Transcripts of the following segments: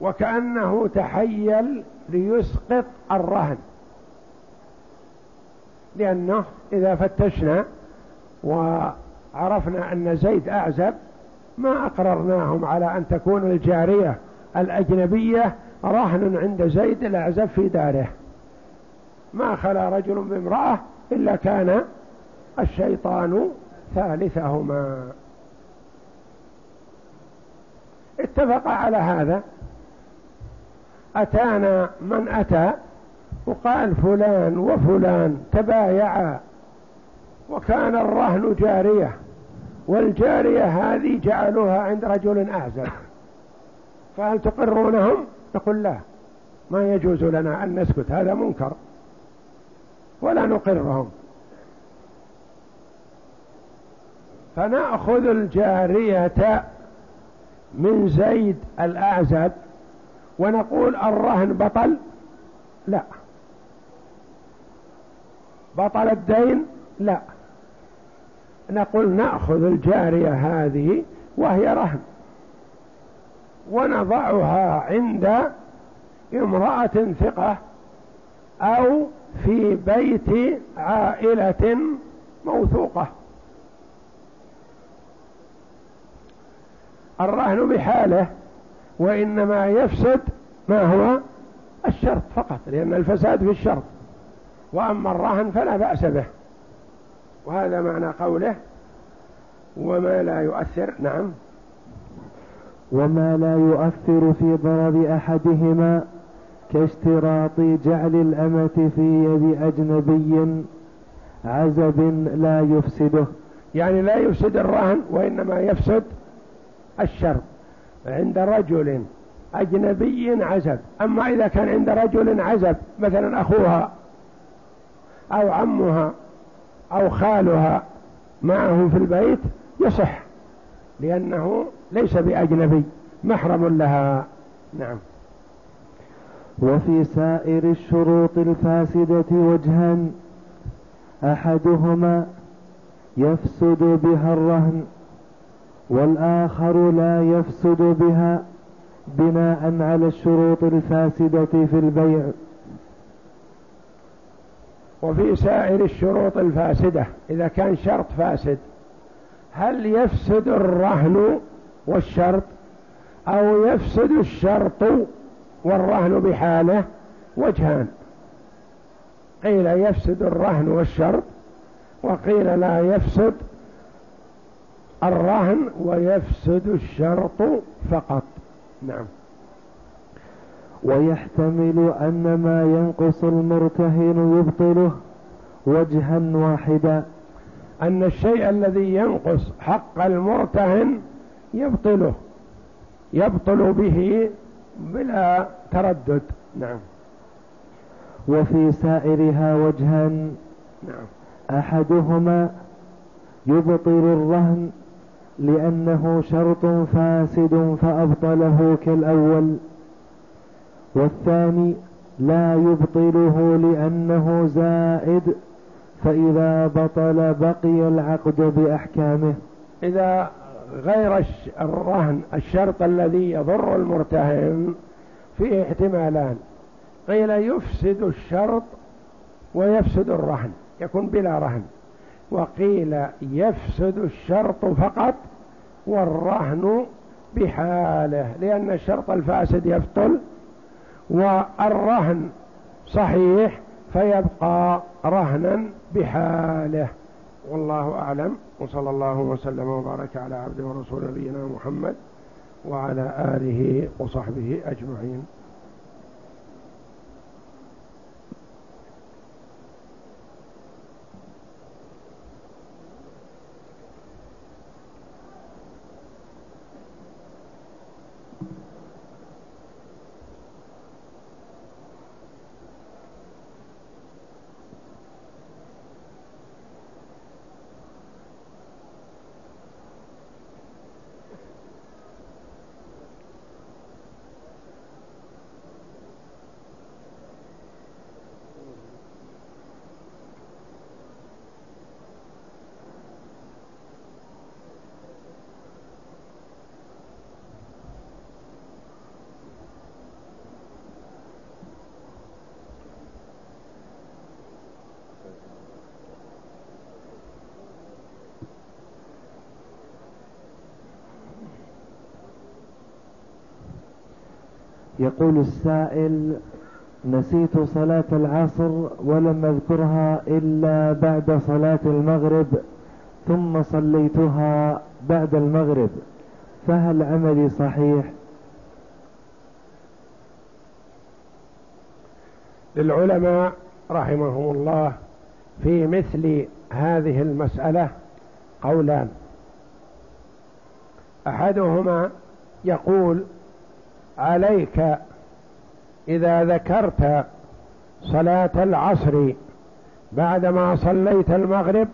وكأنه تحيل ليسقط الرهن. لأنه إذا فتشنا وعرفنا أن زيد أعزب ما أقررناهم على أن تكون الجارية الأجنبية رهن عند زيد الأعزب في داره. ما خلا رجل بامرأة إلا كان الشيطان ثالثهما. اتفق على هذا. أتانا من أتى وقال فلان وفلان تبايعا وكان الرهن جارية والجارية هذه جعلوها عند رجل أعزب. فهل تقرونهم؟ نقول لا. ما يجوز لنا أن نسكت هذا منكر. ولا نقرهم. فنأخذ الجارية من زيد الأعزب ونقول الرهن بطل؟ لا. بطل الدين؟ لا. نقول نأخذ الجارية هذه وهي رهن. ونضعها عند امرأة ثقة أو في بيت عائلة موثوقة. الرهن بحاله. وإنما يفسد ما هو الشرط فقط لأن الفساد في الشرط. وأما الرهن فلا بأس به. وهذا معنى قوله وما لا يؤثر نعم. وما لا يؤثر في ضرر أحدهما كاشتراط جعل الأمة في يد أجنبي عزب لا يفسده. يعني لا يفسد الرهن وإنما يفسد الشرط. عند رجل أجنبي عزب. أما إذا كان عند رجل عزب مثلا أخوها أو عمها أو خالها معه في البيت يصح لأنه ليس بأجنبي محرم لها. نعم. وفي سائر الشروط الفاسدة وجهان أحدهما يفسد بها الرهن. والآخر لا يفسد بها بناء على الشروط الفاسدة في البيع. وفي سائر الشروط الفاسدة إذا كان شرط فاسد هل يفسد الرهن والشرط؟ أو يفسد الشرط والرهن بحاله؟ وجهان. قيل يفسد الرهن والشرط وقيل لا يفسد الرهن ويفسد الشرط فقط. نعم. ويحتمل أن ما ينقص المرتهن يبطله وجها واحدا. أن الشيء الذي ينقص حق المرتهن يبطله يبطل به بلا تردد. نعم. وفي سائرها وجهان نعم أحدهما يبطل الرهن لأنه شرط فاسد فأبطله كالأول. والثاني لا يبطله لأنه زائد فإذا بطل بقي العقد بأحكامه. إذا غير الرهن الشرط الذي يضر المرتهن فيه احتمالان. قيل يفسد الشرط ويفسد الرهن يكون بلا رهن. وقيل يفسد الشرط فقط والرهن بحاله لأن الشرط الفاسد يبطل والرهن صحيح فيبقى رهنا بحاله. والله أعلم. وصلى الله وسلم وبارك على عبده ورسول نبينا محمد وعلى آله وصحبه أجمعين. يقول السائل نسيت صلاة العصر ولم أذكرها إلا بعد صلاة المغرب ثم صليتها بعد المغرب فهل عملي صحيح؟ للعلماء رحمهم الله في مثل هذه المسألة قولان. أحدهما يقول عليك إذا ذكرت صلاة العصر بعدما صليت المغرب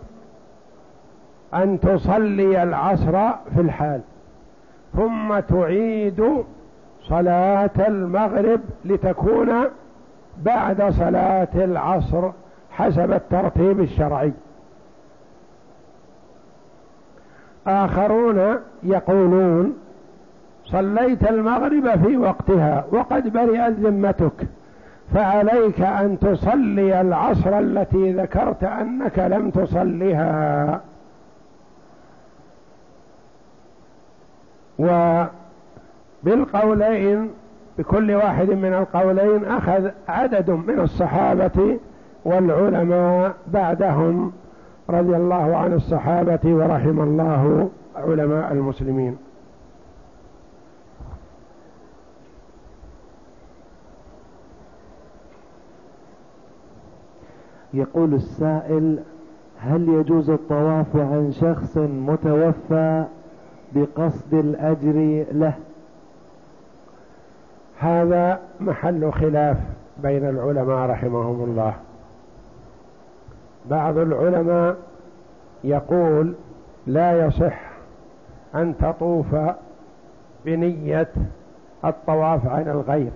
أن تصلي العصر في الحال ثم تعيد صلاة المغرب لتكون بعد صلاة العصر حسب الترتيب الشرعي. آخرون يقولون صليت المغرب في وقتها وقد برئت ذمتك. فعليك أن تصلي العصر التي ذكرت أنك لم تصليها. وبالقولين بكل واحد من القولين أخذ عدد من الصحابة والعلماء بعدهم رضي الله عن الصحابة ورحم الله علماء المسلمين. يقول السائل هل يجوز الطواف عن شخص متوفى بقصد الأجر له؟ هذا محل خلاف بين العلماء رحمهم الله. بعض العلماء يقول لا يصح أن تطوف بنية الطواف عن الغير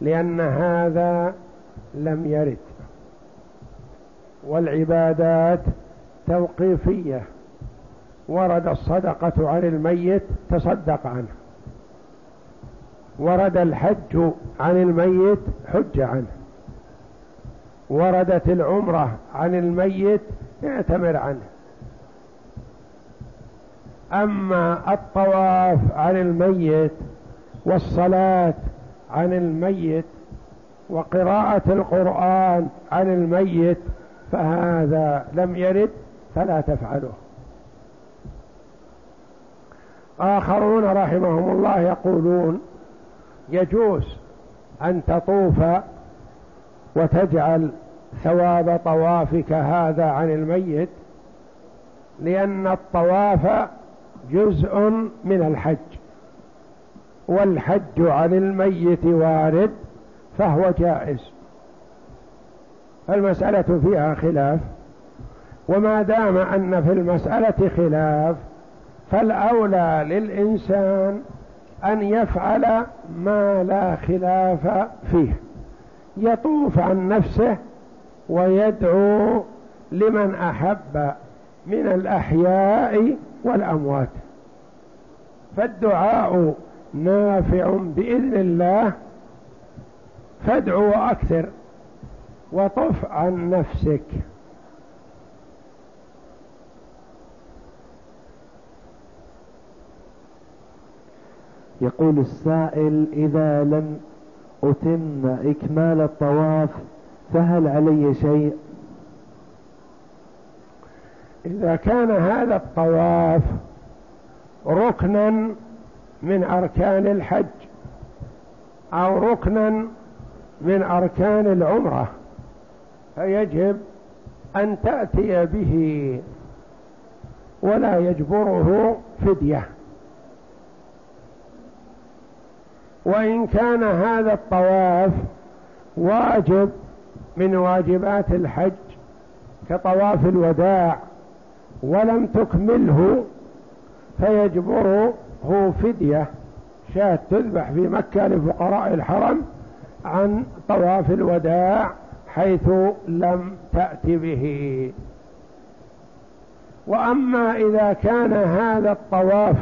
لأن هذا لم يرد. والعبادات توقيفية. ورد الصدقة عن الميت تصدق عنه. ورد الحج عن الميت حج عنه. وردت العمرة عن الميت اعتمر عنه. أما الطواف عن الميت والصلاة عن الميت وقراءة القرآن عن الميت فهذا لم يرد فلا تفعله. آخرون رحمهم الله يقولون يجوز أن تطوف وتجعل ثواب طوافك هذا عن الميت لأن الطواف جزء من الحج والحج عن الميت وارد فهو جائز. المسألة فيها خلاف وما دام أن في المسألة خلاف فالأولى للإنسان أن يفعل ما لا خلاف فيه. يطوف عن نفسه ويدعو لمن أحب من الأحياء والأموات. فالدعاء نافع بإذن الله فادعو أكثر وطف عن نفسك. يقول السائل إذا لم أتم إكمال الطواف فهل علي شيء؟ إذا كان هذا الطواف ركنا من أركان الحج أو ركنا من أركان العمرة فيجب أن تأتي به ولا يجبره فدية. وإن كان هذا الطواف واجب من واجبات الحج كطواف الوداع ولم تكمله فيجبره فدية. شاة تذبح في مكة لفقراء الحرم عن طواف الوداع حيث لم تأت به. وأما إذا كان هذا الطواف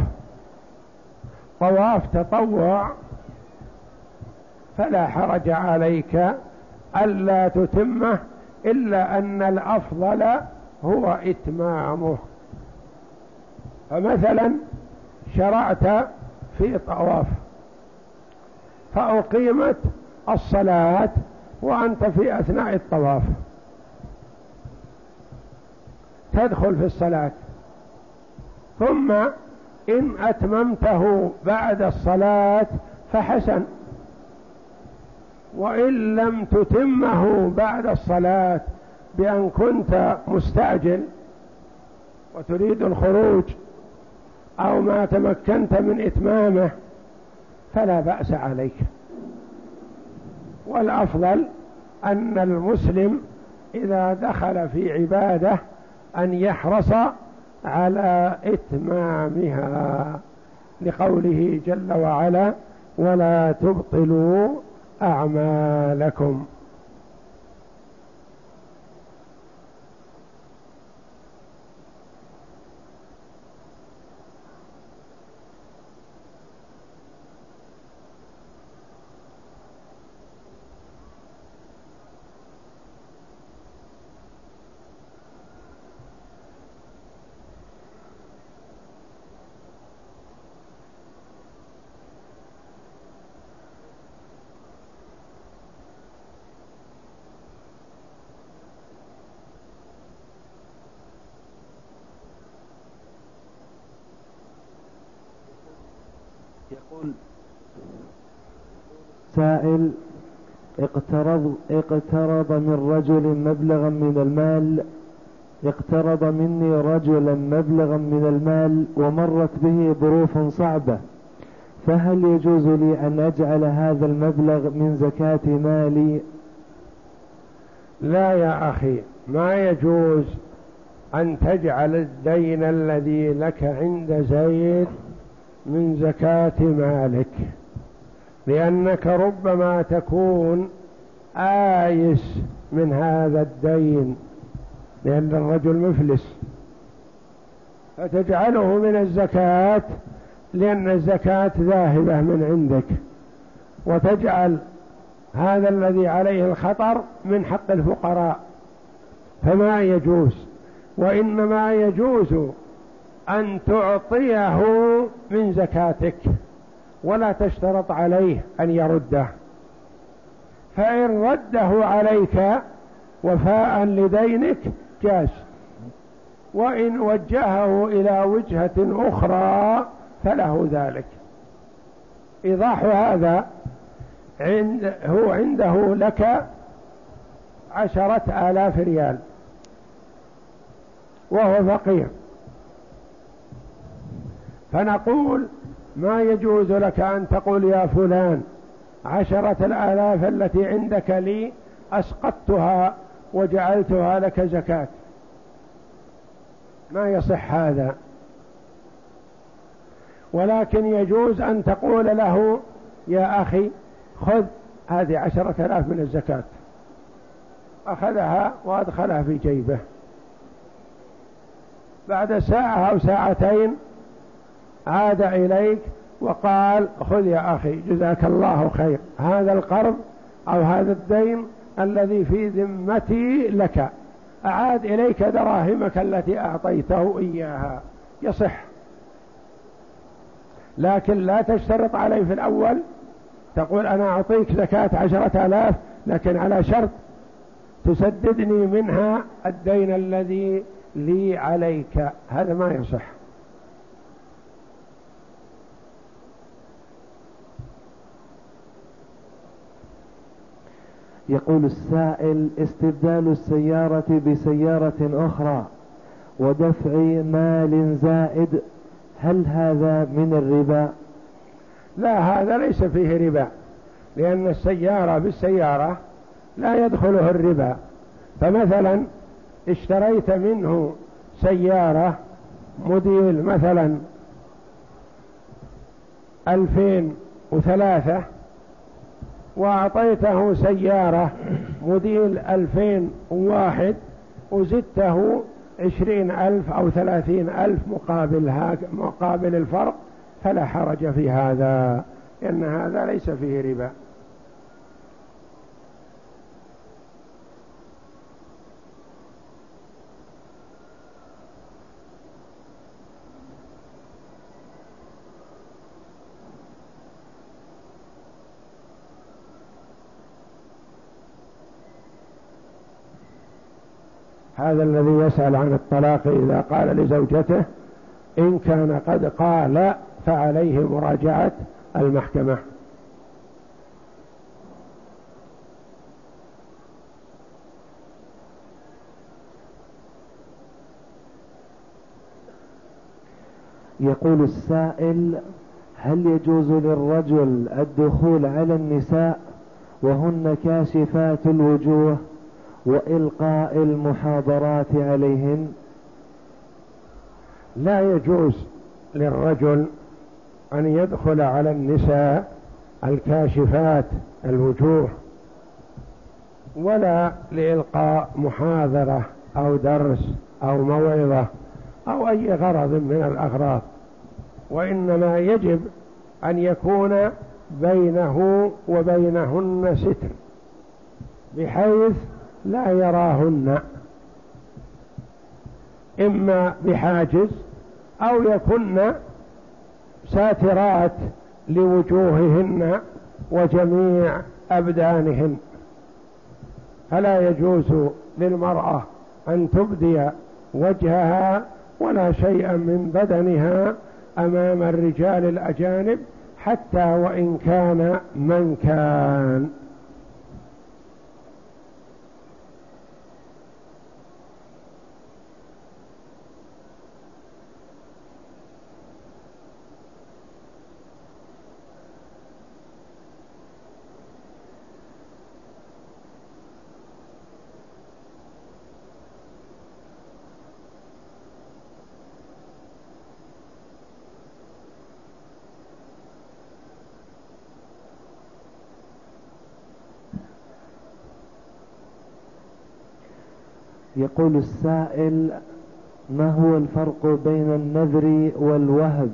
طواف تطوع فلا حرج عليك ألا تتمه إلا أن الأفضل هو إتمامه. فمثلا شرعت في طواف فأقيمت الصلاة وأنت في أثناء الطواف. تدخل في الصلاة. ثم إن أتممته بعد الصلاة فحسن. وإن لم تتمه بعد الصلاة بأن كنت مستعجل وتريد الخروج أو ما تمكنت من إتمامه فلا بأس عليك. والأفضل أن المسلم إذا دخل في عبادة أن يحرص على إتمامها لقوله جل وعلا ولا تبطلوا أعمالكم. اقترض, اقترض من رجل مبلغا من المال اقترض مني رجلا مبلغا من المال ومرت به ظروف صعبة فهل يجوز لي أن أجعل هذا المبلغ من زكاة مالي؟ لا يا أخي ما يجوز أن تجعل الدين الذي لك عند زيد من زكاة مالك لأنك ربما تكون آيس من هذا الدين لأن الرجل مفلس. فتجعله من الزكاة لأن الزكاة ذاهبة من عندك. وتجعل هذا الذي عليه الخطر من حق الفقراء. فما يجوز وإنما يجوز أن تعطيه من زكاتك ولا تشترط عليه أن يرده. فإن رده عليك وفاء لدينك جاز. وإن وجهه إلى وجهة أخرى فله ذلك. إيضاح هذا عند هو عنده لك عشرة آلاف ريال. وهو فقير. فنقول ما يجوز لك أن تقول يا فلان عشرة الآلاف التي عندك لي أسقطتها وجعلتها لك زكاة. ما يصح هذا؟ ولكن يجوز أن تقول له يا أخي خذ هذه عشرة آلاف من الزكاة. أخذها وأدخلها في جيبه. بعد ساعة أو ساعتين عاد إليك وقال خذ يا أخي جزاك الله خير. هذا القرض أو هذا الدين الذي في ذمتي لك. أعاد إليك دراهمك التي أعطيته إياها. يصح. لكن لا تشترط عليه في الأول. تقول أنا أعطيك زكاة عشرة آلاف لكن على شرط تسددني منها الدين الذي لي عليك. هذا ما يصح. يقول السائل استبدال السيارة بسيارة أخرى ودفع مال زائد هل هذا من الربا؟ لا هذا ليس فيه ربا لأن السيارة بالسيارة لا يدخله الربا. فمثلا اشتريت منه سيارة موديل مثلا ألفين وثلاثة وأعطيته سيارة موديل ألفين وواحد وزدته عشرين ألف أو ثلاثين ألف مقابل, مقابل الفرق فلا حرج في هذا لأن هذا ليس فيه ربا. هذا الذي يسأل عن الطلاق إذا قال لزوجته إن كان قد قال فعليه مراجعة المحكمة. يقول السائل هل يجوز للرجل الدخول على النساء وهن كاشفات الوجوه؟ وإلقاء المحاضرات عليهن لا يجوز للرجل أن يدخل على النساء الكاشفات الوجوه ولا لإلقاء محاضرة أو درس أو موعظة أو أي غرض من الأغراض وإنما يجب أن يكون بينه وبينهن ستر بحيث لا يراهن. إما بحاجز أو يكن ساترات لوجوههن وجميع أبدانهن. فلا يجوز للمرأة أن تبدي وجهها ولا شيئا من بدنها أمام الرجال الأجانب حتى وإن كان من كان. يقول السائل ما هو الفرق بين النذر والوهب؟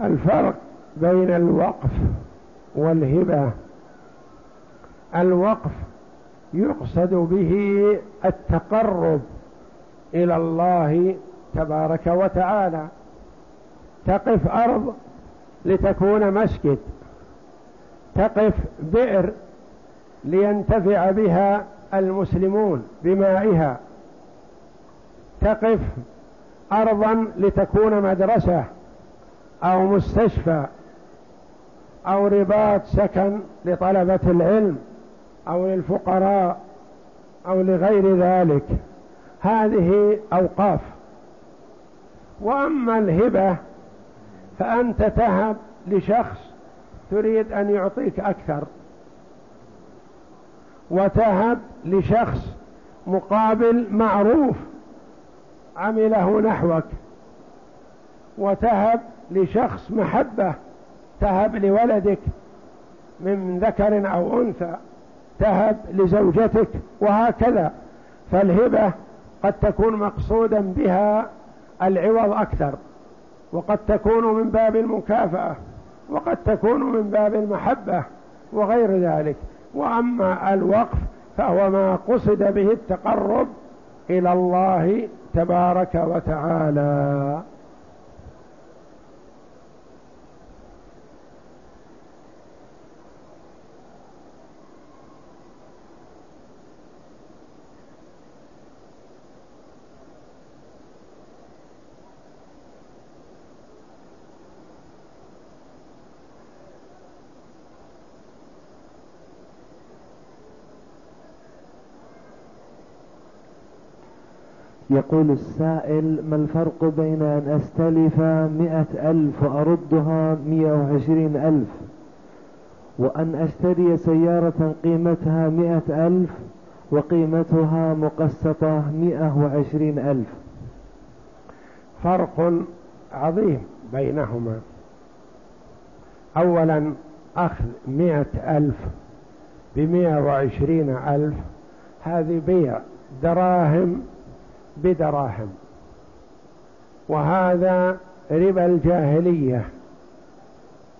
الفرق بين الوقف والهبة. الوقف يقصد به التقرب إلى الله تبارك وتعالى. تقف أرض لتكون مسجد. تقف بئر لينتفع بها المسلمون بمائها تقف أرضا لتكون مدرسة أو مستشفى أو رباط سكن لطلبة العلم أو للفقراء أو لغير ذلك. هذه أوقاف. وأما الهبة فأنت تهب لشخص تريد أن يعطيك أكثر. وتهب لشخص مقابل معروف عمله نحوك. وتهب لشخص محبة تهب لولدك من ذكر أو أنثى تهب لزوجتك وهكذا. فالهبة قد تكون مقصودا بها العوض أكثر وقد تكون من باب المكافأة وقد تكون من باب المحبة وغير ذلك. وأما الوقف فهو ما قصد به التقرب إلى الله تبارك وتعالى. يقول السائل ما الفرق بين أن أستلف مئة ألف وأردها مئة وعشرين ألف وأن أشتري سيارة قيمتها مئة ألف وقيمتها مقسطة مئة وعشرين ألف فرق عظيم بينهما. أولا أخذ مئة ألف بمئة وعشرين ألف هذه بيع دراهم بدراهم. وهذا ربا الجاهلية.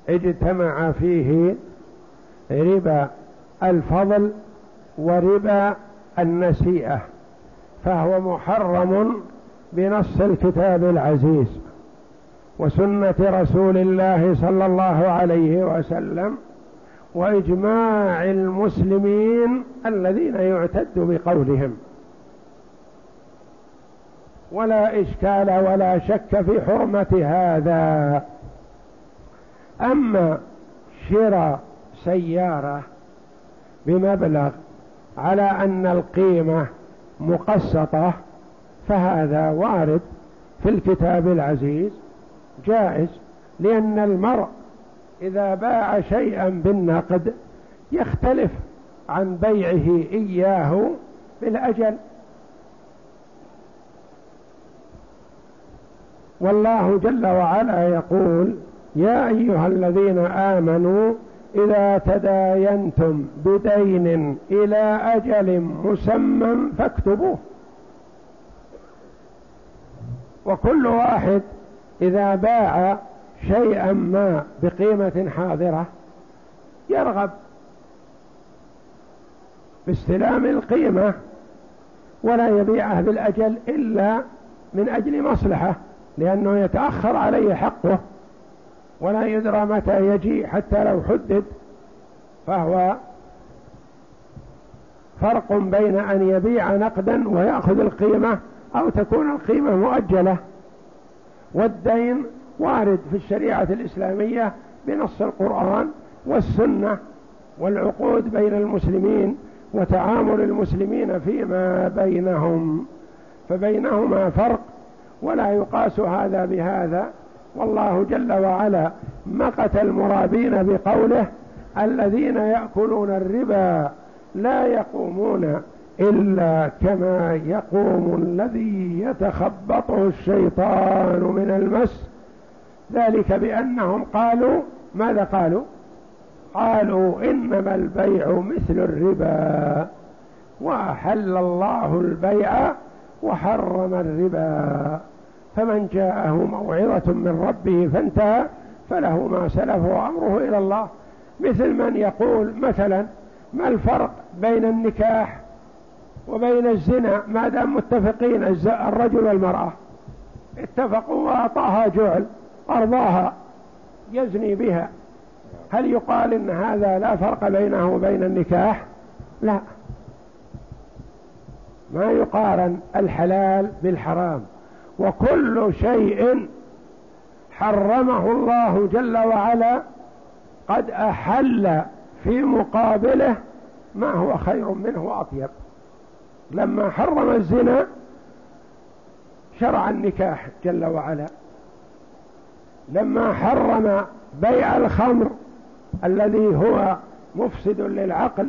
اجتمع فيه ربا الفضل وربا النسيئة. فهو محرم بنص الكتاب العزيز وسنة رسول الله صلى الله عليه وسلم وإجماع المسلمين الذين يعتد بقولهم. ولا إشكال ولا شك في حرمة هذا. أما شراء سيارة بمبلغ على أن القيمة مقسطة فهذا وارد في الكتاب العزيز جائز لأن المرء إذا باع شيئا بالنقد يختلف عن بيعه إياه بالأجل. والله جل وعلا يقول يا أيها الذين آمنوا إذا تداينتم بدين إلى أجل مسمى فاكتبوه. وكل واحد إذا باع شيئا ما بقيمة حاضرة يرغب باستلام القيمة ولا يبيعه بالأجل إلا من أجل مصلحة. لأنه يتأخر عليه حقه ولا يدرى متى يجي حتى لو حدد فهو فرق بين أن يبيع نقدا ويأخذ القيمة أو تكون القيمة مؤجلة والدين وارد في الشريعة الإسلامية بنص القرآن والسنة والعقود بين المسلمين وتعامل المسلمين فيما بينهم فبينهما فرق ولا يقاس هذا بهذا. والله جل وعلا مقت المرابين بقوله الذين يأكلون الربا لا يقومون إلا كما يقوم الذي يتخبطه الشيطان من المس. ذلك بأنهم قالوا ماذا قالوا؟ قالوا إنما البيع مثل الربا. وأحل الله البيع وحرم الربا. فمن جاءه موعظة من ربه فانتهى فله ما سلف وأمره إلى الله. مثل من يقول مثلا ما الفرق بين النكاح وبين الزنا؟ ما دام متفقين الرجل والمرأة. اتفقوا وأعطاها جعل أرضاها يزني بها. هل يقال إن هذا لا فرق بينه وبين النكاح؟ لا. ما يقارن الحلال بالحرام. وكل شيء حرمه الله جل وعلا قد أحل في مقابله ما هو خير منه وأطيب. لما حرم الزنا شرع النكاح جل وعلا. لما حرم بيع الخمر الذي هو مفسد للعقل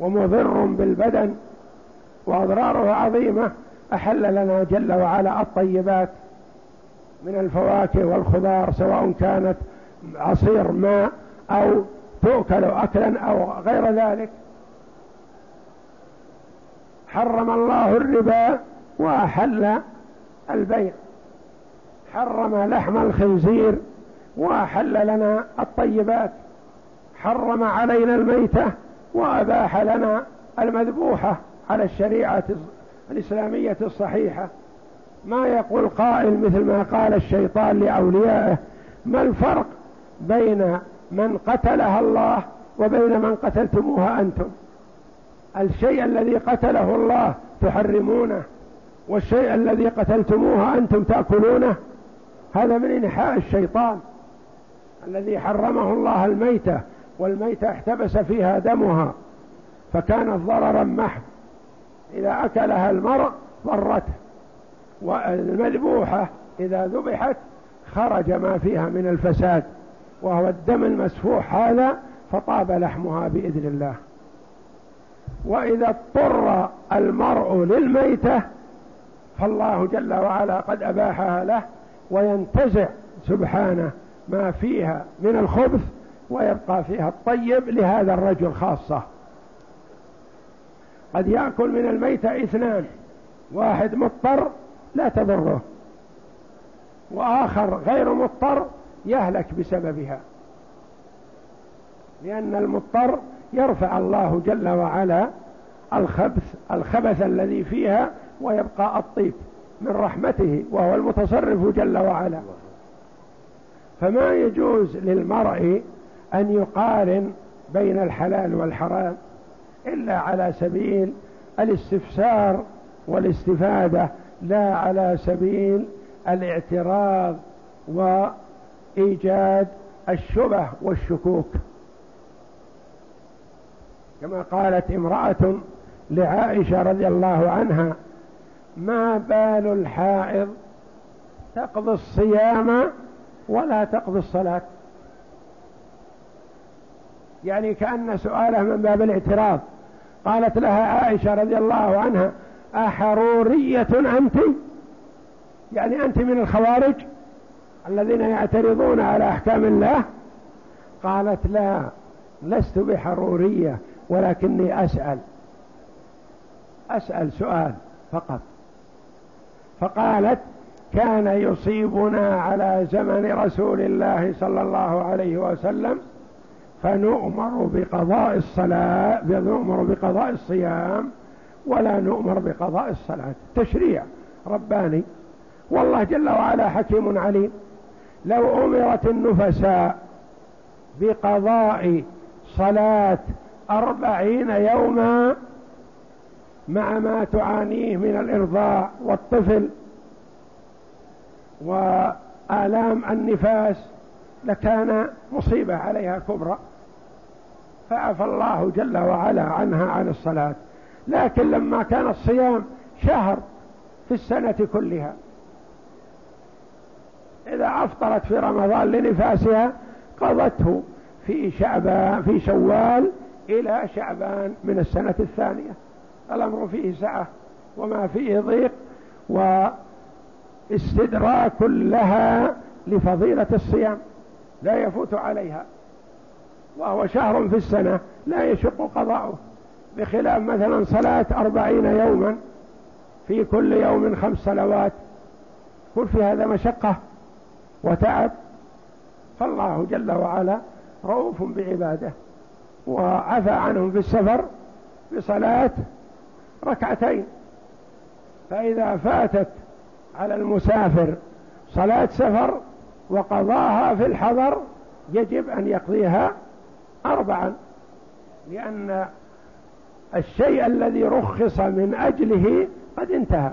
ومضر بالبدن وأضراره عظيمة أحل لنا جل وعلا الطيبات من الفواكه والخضار سواء كانت عصير ماء أو تؤكل أكلا أو غير ذلك. حرم الله الربا وأحل البيع. حرم لحم الخنزير وأحل لنا الطيبات. حرم علينا الميتة وأباح لنا المذبوحة على الشريعة. الإسلامية الصحيحة. ما يقول قائل مثل ما قال الشيطان لأوليائه ما الفرق بين من قتلها الله وبين من قتلتموها أنتم؟ الشيء الذي قتله الله تحرمونه والشيء الذي قتلتموها أنتم تأكلونه. هذا من إنحاء الشيطان الذي حرمه الله الميتة والميتة احتبس فيها دمها فكانت ضررا محض. إذا أكلها المرء ضرته والمذبوحة إذا ذبحت خرج ما فيها من الفساد وهو الدم المسفوح هذا فطاب لحمها بإذن الله. وإذا اضطر المرء للميتة فالله جل وعلا قد أباحها له وينتزع سبحانه ما فيها من الخبث ويبقى فيها الطيب لهذا الرجل خاصة. قد يأكل من الميتة اثنان. واحد مضطر لا تضره. وآخر غير مضطر يهلك بسببها. لأن المضطر يرفع الله جل وعلا الخبث الخبث الذي فيها ويبقى الطيب من رحمته وهو المتصرف جل وعلا. فما يجوز للمرء أن يقارن بين الحلال والحرام؟ إلا على سبيل الاستفسار والاستفادة لا على سبيل الاعتراض وإيجاد الشبه والشكوك. كما قالت امرأة لعائشة رضي الله عنها ما بال الحائض تقضي الصيام ولا تقضي الصلاة. يعني كأن سؤاله من باب الاعتراض. قالت لها عائشة رضي الله عنها أحرورية أنت؟ يعني أنت من الخوارج الذين يعترضون على أحكام الله؟ قالت لا لست بحرورية ولكني أسأل. أسأل سؤال فقط. فقالت كان يصيبنا على زمن رسول الله صلى الله عليه وسلم فنؤمر بقضاء الصلاة نؤمر بقضاء الصيام ولا نؤمر بقضاء الصلاة. تشريع رباني. والله جل وعلا حكيم عليم. لو أمرت النفساء بقضاء صلاة أربعين يوما مع ما تعانيه من الإرضاع والطفل وآلام النفاس لكان مصيبة عليها كبرى. فعفى الله جل وعلا عنها عن الصلاة. لكن لما كان الصيام شهر في السنة كلها إذا أفطرت في رمضان لنفاسها قضته في شعبان في شوال إلى شعبان من السنة الثانية. الأمر فيه سعة وما فيه ضيق واستدراك لها لفضيلة الصيام. لا يفوت عليها. وهو شهر في السنة لا يشق قضاؤه. بخلاف مثلا صلاة أربعين يوما في كل يوم خمس صلوات. كل في هذا مشقة وتعب. فالله جل وعلا رؤوف بعباده. وعفى عنهم في السفر بصلاة ركعتين. فإذا فاتت على المسافر صلاة سفر وقضاها في الحضر يجب أن يقضيها أربعا لأن الشيء الذي رخص من أجله قد انتهى.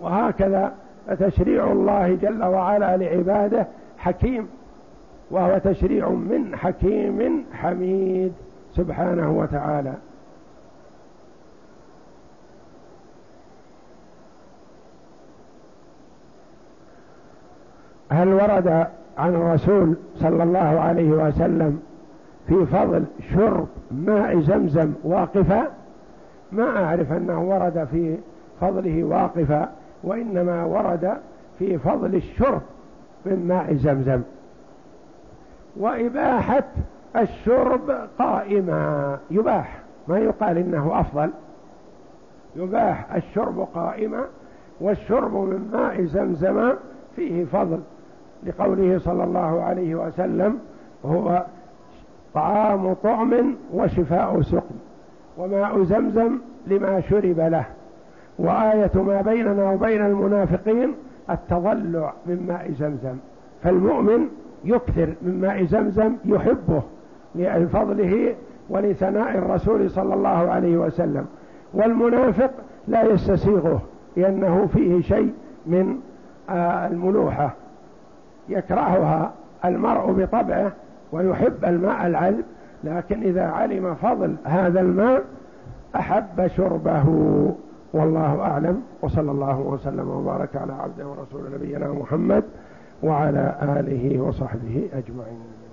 وهكذا فتشريع الله جل وعلا لعباده حكيم وهو تشريع من حكيم حميد سبحانه وتعالى. هل ورد عن الرسول صلى الله عليه وسلم في فضل شرب ماء زمزم واقفا ما أعرف أنه ورد في فضله واقفا وإنما ورد في فضل الشرب من ماء زمزم. وإباحة الشرب قائما يباح. ما يقال إنه أفضل. يباح الشرب قائما والشرب من ماء زمزم فيه فضل. لقوله صلى الله عليه وسلم هو طعام طعم وشفاء سقم وماء زمزم لما شرب له وآية ما بيننا وبين المنافقين التضلع من ماء زمزم فالمؤمن يكثر من ماء زمزم يحبه لفضله ولثناء الرسول صلى الله عليه وسلم والمنافق لا يستسيغه لأنه فيه شيء من آه، الملوحة. يكرهها المرء بطبعه ويحب الماء العذب لكن إذا علم فضل هذا الماء أحب شربه. والله أعلم. وصلى الله وسلم وبارك على عبده ورسول نبينا محمد وعلى آله وصحبه أجمعين.